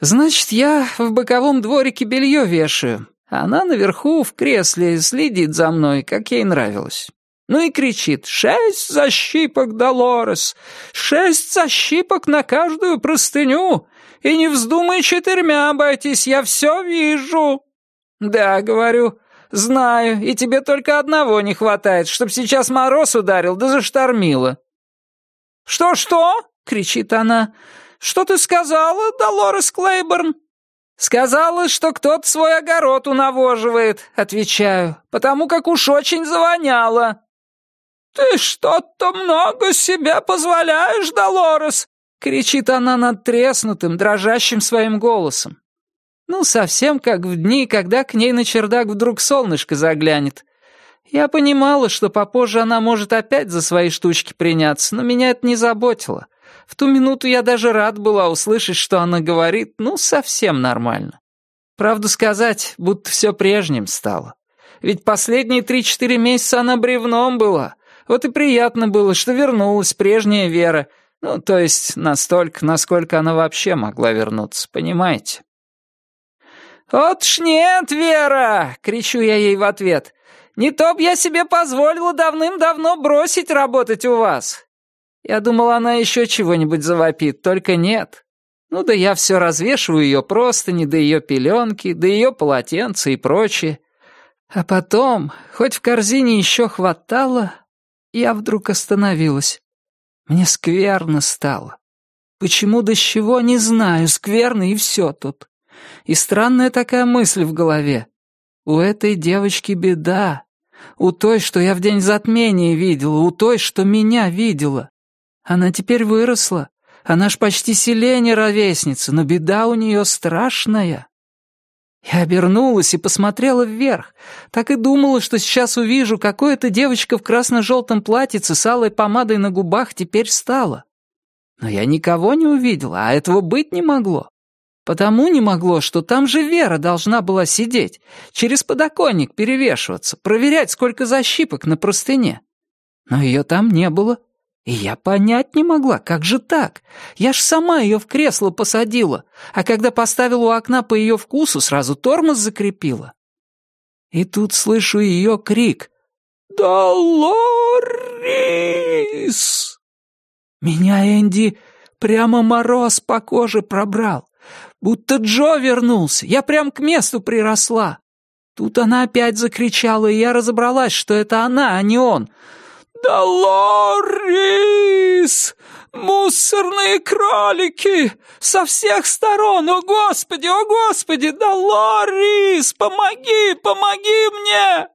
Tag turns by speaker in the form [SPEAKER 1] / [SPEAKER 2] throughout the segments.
[SPEAKER 1] Значит, я в боковом дворике белье вешаю. Она наверху в кресле следит за мной, как ей нравилось. Ну и кричит «Шесть защипок, Долорес! Шесть защипок на каждую простыню! И не вздумай четырьмя обойтись, я все вижу!» «Да, — говорю, — знаю, и тебе только одного не хватает, чтоб сейчас мороз ударил да заштормило». «Что-что?» — кричит она. «Что ты сказала, Долорес Клейборн?» «Сказала, что кто-то свой огород унавоживает», — отвечаю, «потому как уж очень завоняло». «Ты что-то много себе позволяешь, Долорес!» — кричит она над треснутым, дрожащим своим голосом. Ну, совсем как в дни, когда к ней на чердак вдруг солнышко заглянет. Я понимала, что попозже она может опять за свои штучки приняться, но меня это не заботило. В ту минуту я даже рад была услышать, что она говорит, ну, совсем нормально. Правду сказать, будто все прежним стало. Ведь последние три-четыре месяца она бревном была. Вот и приятно было, что вернулась прежняя Вера. Ну, то есть настолько, насколько она вообще могла вернуться, понимаете? «Вот ж нет, Вера!» — кричу я ей в ответ. «Не то б я себе позволила давным-давно бросить работать у вас. Я думал, она еще чего-нибудь завопит, только нет. Ну да я все развешиваю ее простыни, да ее пеленки, да ее полотенца и прочее. А потом, хоть в корзине еще хватало, я вдруг остановилась. Мне скверно стало. Почему до чего, не знаю, скверно и все тут. И странная такая мысль в голове. У этой девочки беда. У той, что я в день затмения видела, у той, что меня видела. Она теперь выросла. Она ж почти селение ровесница, но беда у нее страшная. Я обернулась и посмотрела вверх. Так и думала, что сейчас увижу, какой эта девочка в красно-желтом платьице с алой помадой на губах теперь стала. Но я никого не увидела, а этого быть не могло. Потому не могло, что там же Вера должна была сидеть, через подоконник перевешиваться, проверять, сколько защипок на простыне. Но ее там не было. И я понять не могла, как же так? Я ж сама ее в кресло посадила, а когда поставила у окна по ее вкусу, сразу тормоз закрепила. И тут слышу ее крик «Долорис!» Меня, Энди, прямо мороз по коже пробрал. Будто Джо вернулся, я прям к месту приросла. Тут она опять закричала, и я разобралась, что это она, а не он — «Долорис! Мусорные кролики! Со всех сторон! О, Господи, о, Господи! Долорис! Помоги, помоги мне!»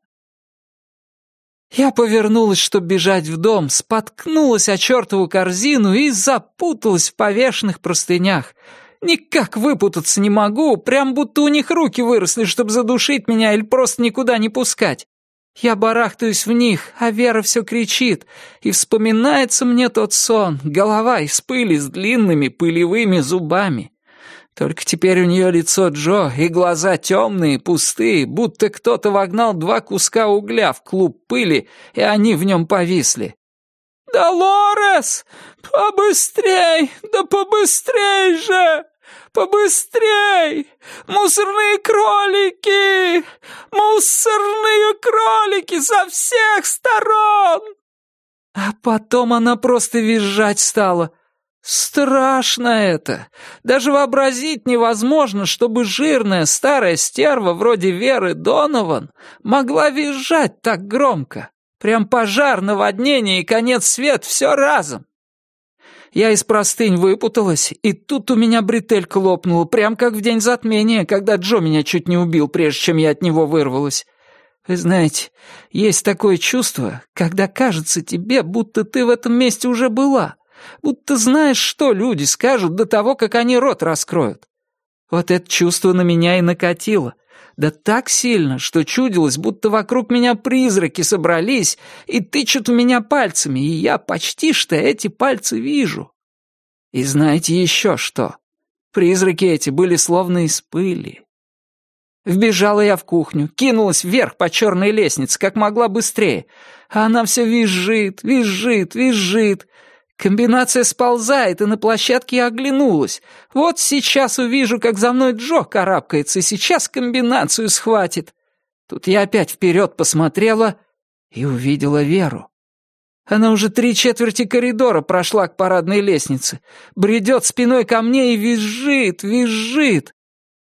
[SPEAKER 1] Я повернулась, чтобы бежать в дом, споткнулась о чертову корзину и запуталась в повешенных простынях. Никак выпутаться не могу, прям будто у них руки выросли, чтобы задушить меня или просто никуда не пускать. Я барахтаюсь в них, а Вера все кричит, и вспоминается мне тот сон, голова из пыли с длинными пылевыми зубами. Только теперь у нее лицо Джо и глаза темные, пустые, будто кто-то вогнал два куска угля в клуб пыли, и они в нем повисли. «Долорес! Побыстрей! Да побыстрей же!» «Побыстрей! Мусорные кролики! Мусорные кролики со всех сторон!» А потом она просто визжать стала. Страшно это! Даже вообразить невозможно, чтобы жирная старая стерва вроде Веры Донован могла визжать так громко. Прям пожар, наводнение и конец свет все разом. Я из простынь выпуталась, и тут у меня бретелька лопнула, прям как в день затмения, когда Джо меня чуть не убил, прежде чем я от него вырвалась. Вы знаете, есть такое чувство, когда кажется тебе, будто ты в этом месте уже была, будто знаешь, что люди скажут до того, как они рот раскроют. Вот это чувство на меня и накатило. Да так сильно, что чудилось, будто вокруг меня призраки собрались и тычут в меня пальцами, и я почти что эти пальцы вижу. И знаете еще что? Призраки эти были словно из пыли. Вбежала я в кухню, кинулась вверх по черной лестнице, как могла быстрее. А она все визжит, визжит, визжит. Комбинация сползает, и на площадке я оглянулась. Вот сейчас увижу, как за мной Джо карабкается, и сейчас комбинацию схватит. Тут я опять вперед посмотрела и увидела Веру. Она уже три четверти коридора прошла к парадной лестнице, бредет спиной ко мне и визжит, визжит.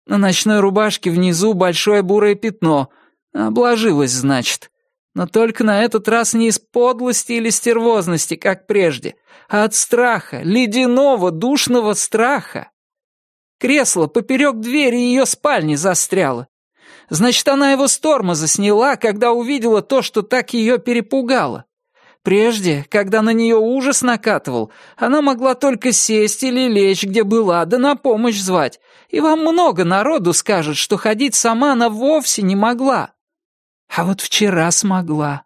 [SPEAKER 1] На ночной рубашке внизу большое бурое пятно. Обложилась, значит. Но только на этот раз не из подлости или стервозности, как прежде, а от страха, ледяного, душного страха. Кресло поперек двери ее спальни застряло. Значит, она его с тормоза сняла, когда увидела то, что так ее перепугало. Прежде, когда на нее ужас накатывал, она могла только сесть или лечь, где была, да на помощь звать. И вам много народу скажет, что ходить сама она вовсе не могла. А вот вчера смогла.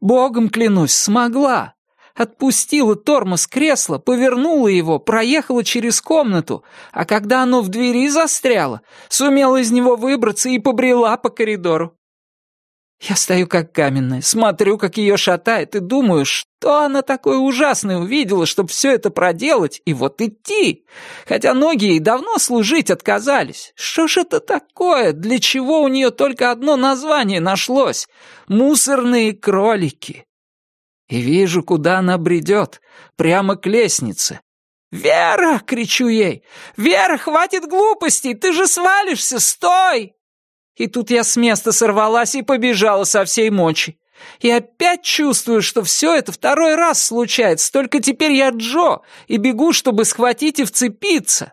[SPEAKER 1] Богом клянусь, смогла. Отпустила тормоз кресла, повернула его, проехала через комнату, а когда оно в двери застряло, сумела из него выбраться и побрела по коридору. Я стою как каменная, смотрю, как ее шатает, и думаю, что она такое ужасное увидела, чтобы все это проделать и вот идти. Хотя ноги ей давно служить отказались. Что ж это такое? Для чего у нее только одно название нашлось? Мусорные кролики. И вижу, куда она бредет. Прямо к лестнице. «Вера!» — кричу ей. «Вера, хватит глупостей! Ты же свалишься! Стой!» И тут я с места сорвалась и побежала со всей мочи. И опять чувствую, что все это второй раз случается, только теперь я Джо и бегу, чтобы схватить и вцепиться.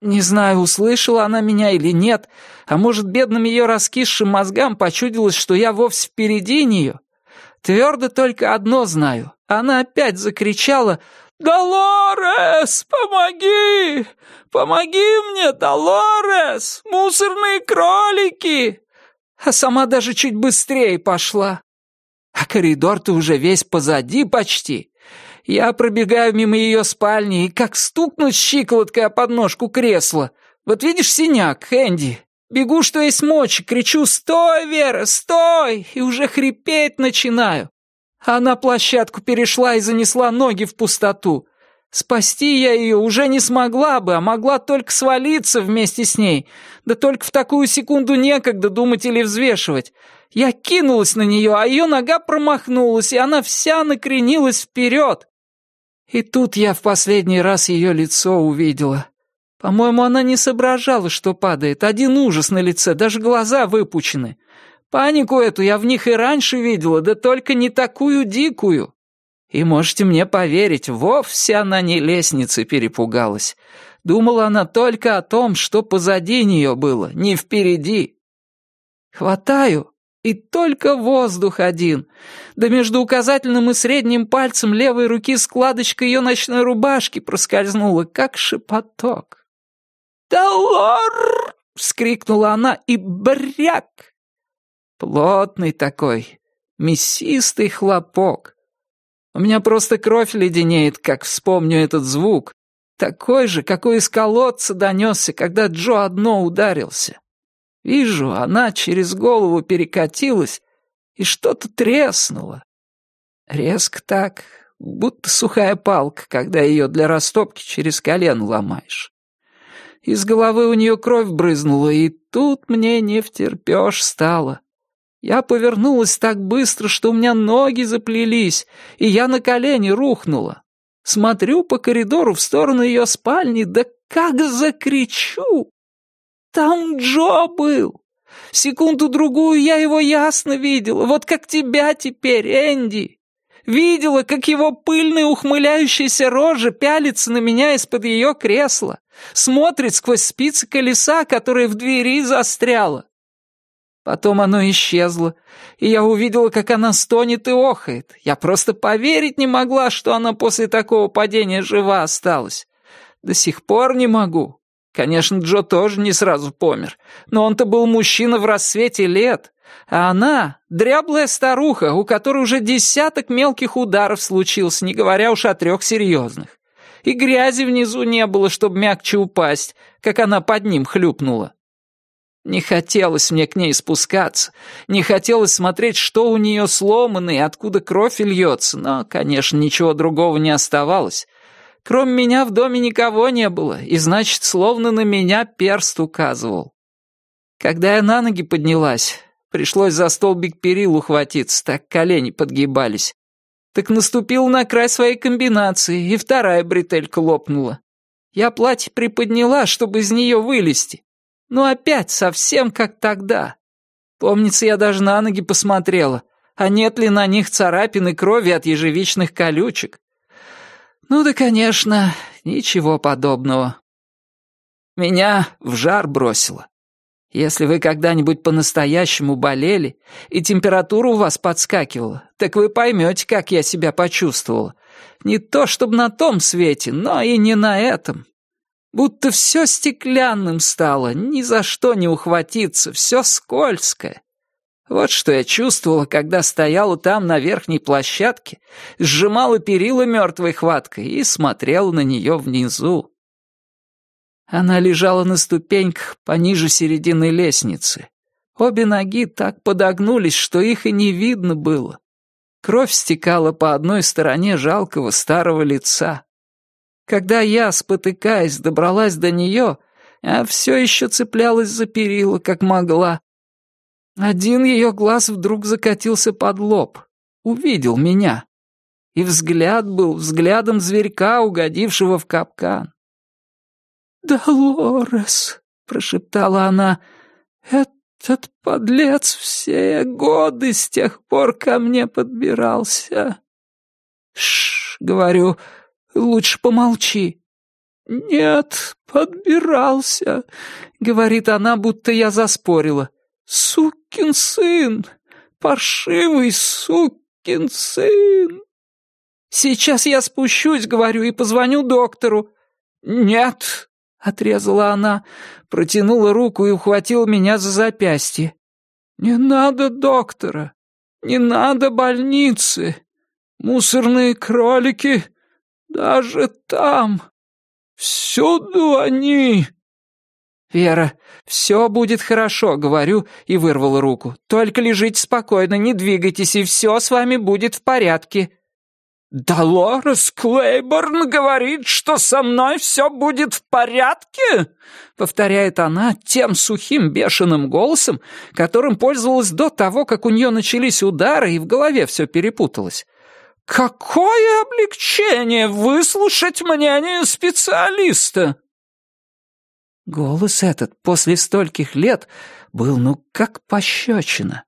[SPEAKER 1] Не знаю, услышала она меня или нет, а может, бедным ее раскисшим мозгам почудилось, что я вовсе впереди нее. Твердо только одно знаю. Она опять закричала «Долорес, помоги! Помоги мне, Долорес! Мусорные кролики!» А сама даже чуть быстрее пошла. А коридор-то уже весь позади почти. Я пробегаю мимо ее спальни и как стукну щиколоткой о подножку кресла. Вот видишь синяк, Энди? Бегу, что есть мочи, кричу «Стой, Вера, стой!» и уже хрипеть начинаю. Она площадку перешла и занесла ноги в пустоту. Спасти я ее уже не смогла бы, а могла только свалиться вместе с ней. Да только в такую секунду некогда думать или взвешивать. Я кинулась на нее, а ее нога промахнулась, и она вся накренилась вперед. И тут я в последний раз ее лицо увидела. По-моему, она не соображала, что падает. Один ужас на лице, даже глаза выпучены. Панику эту я в них и раньше видела, да только не такую дикую. И можете мне поверить, вовсе она не лестницы перепугалась. Думала она только о том, что позади нее было, не впереди. Хватаю, и только воздух один. Да между указательным и средним пальцем левой руки складочка ее ночной рубашки проскользнула, как шепоток. «Долор!» — вскрикнула она, и бряк! Плотный такой, мясистый хлопок. У меня просто кровь леденеет, как вспомню этот звук. Такой же, какой из колодца донесся, когда Джо одно ударился. Вижу, она через голову перекатилась, и что-то треснуло. Резко так, будто сухая палка, когда ее для растопки через колено ломаешь. Из головы у нее кровь брызнула, и тут мне не втерпешь стало. Я повернулась так быстро, что у меня ноги заплелись, и я на колени рухнула. Смотрю по коридору в сторону ее спальни, да как закричу! Там Джо был! Секунду-другую я его ясно видела, вот как тебя теперь, Энди. Видела, как его пыльная ухмыляющаяся рожа пялится на меня из-под ее кресла, смотрит сквозь спицы колеса, которое в двери застряло. Потом оно исчезло, и я увидела, как она стонет и охает. Я просто поверить не могла, что она после такого падения жива осталась. До сих пор не могу. Конечно, Джо тоже не сразу помер, но он-то был мужчина в рассвете лет, а она — дряблая старуха, у которой уже десяток мелких ударов случился, не говоря уж о трех серьезных. И грязи внизу не было, чтобы мягче упасть, как она под ним хлюпнула. Не хотелось мне к ней спускаться, не хотелось смотреть, что у нее сломано и откуда кровь льется, но, конечно, ничего другого не оставалось. Кроме меня в доме никого не было, и, значит, словно на меня перст указывал. Когда я на ноги поднялась, пришлось за столбик перил ухватиться, так колени подгибались. Так наступил на край своей комбинации, и вторая бретелька лопнула. Я платье приподняла, чтобы из нее вылезти. Но опять совсем как тогда. Помнится, я даже на ноги посмотрела, а нет ли на них царапин и крови от ежевичных колючек. Ну да, конечно, ничего подобного. Меня в жар бросило. Если вы когда-нибудь по-настоящему болели, и температура у вас подскакивала, так вы поймете, как я себя почувствовала. Не то чтобы на том свете, но и не на этом. Будто все стеклянным стало, ни за что не ухватиться, все скользкое. Вот что я чувствовала, когда стояла там на верхней площадке, сжимала перила мертвой хваткой и смотрела на нее внизу. Она лежала на ступеньках пониже середины лестницы. Обе ноги так подогнулись, что их и не видно было. Кровь стекала по одной стороне жалкого старого лица. Когда я, спотыкаясь, добралась до нее, а все еще цеплялась за перила, как могла. Один ее глаз вдруг закатился под лоб, увидел меня. И взгляд был взглядом зверька, угодившего в капкан. «Долорес», — прошептала она, — «этот подлец все годы с тех пор ко мне подбирался». «Шш», — говорю, — «лучше помолчи». «Нет, подбирался», — говорит она, будто я заспорила. «Сукин сын! Паршивый сукин сын!» «Сейчас я спущусь, — говорю, — и позвоню доктору». «Нет, — отрезала она, протянула руку и ухватила меня за запястье. «Не надо доктора, не надо больницы, мусорные кролики, даже там, всюду они...» «Вера, все будет хорошо», — говорю и вырвала руку. «Только лежите спокойно, не двигайтесь, и все с вами будет в порядке». «Долорес Клейборн говорит, что со мной все будет в порядке?» — повторяет она тем сухим бешеным голосом, которым пользовалась до того, как у нее начались удары и в голове все перепуталось. «Какое облегчение выслушать мнение специалиста!» Голос этот после стольких лет был ну как пощечина.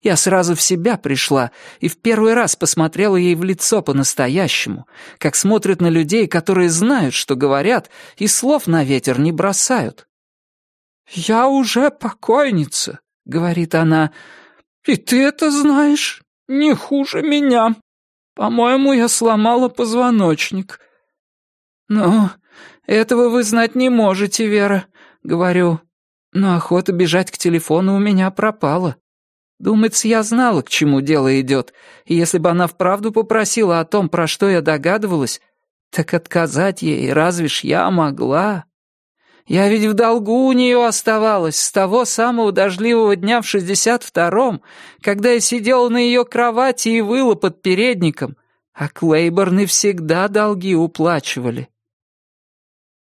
[SPEAKER 1] Я сразу в себя пришла и в первый раз посмотрела ей в лицо по-настоящему, как смотрят на людей, которые знают, что говорят, и слов на ветер не бросают. «Я уже покойница», — говорит она, — «и ты это знаешь не хуже меня. По-моему, я сломала позвоночник». «Ну, этого вы знать не можете, Вера», — говорю, но охота бежать к телефону у меня пропала. Думается, я знала, к чему дело идет, и если бы она вправду попросила о том, про что я догадывалась, так отказать ей разве ж я могла? Я ведь в долгу у нее оставалась с того самого дождливого дня в шестьдесят втором, когда я сидела на ее кровати и выла под передником, а Клейборны всегда долги уплачивали.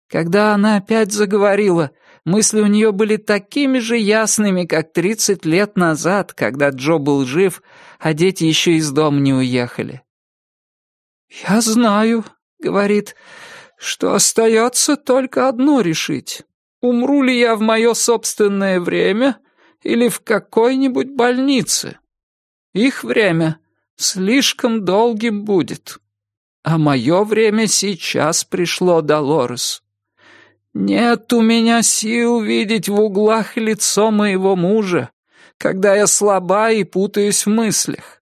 [SPEAKER 1] Когда она опять заговорила, Мысли у нее были такими же ясными, как тридцать лет назад, когда Джо был жив, а дети еще из дома не уехали. «Я знаю», — говорит, — «что остается только одно решить. Умру ли я в мое собственное время или в какой-нибудь больнице? Их время слишком долгим будет, а мое время сейчас пришло, Долорес». Нет у меня сил видеть в углах лицо моего мужа, когда я слаба и путаюсь в мыслях.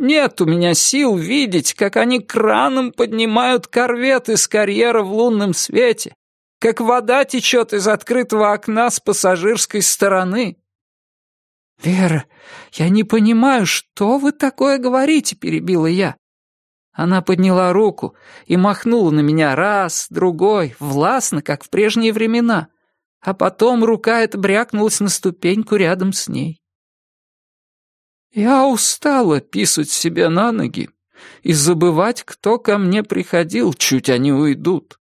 [SPEAKER 1] Нет у меня сил видеть, как они краном поднимают корвет из карьера в лунном свете, как вода течет из открытого окна с пассажирской стороны. «Вера, я не понимаю, что вы такое говорите?» — перебила я. Она подняла руку и махнула на меня раз, другой, властно, как в прежние времена. а потом рука эта брякнулась на ступеньку рядом с ней. Я устала писать себе на ноги и забывать, кто ко мне приходил, чуть они уйдут.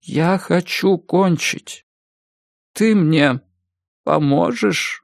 [SPEAKER 1] Я хочу кончить. Ты мне поможешь?»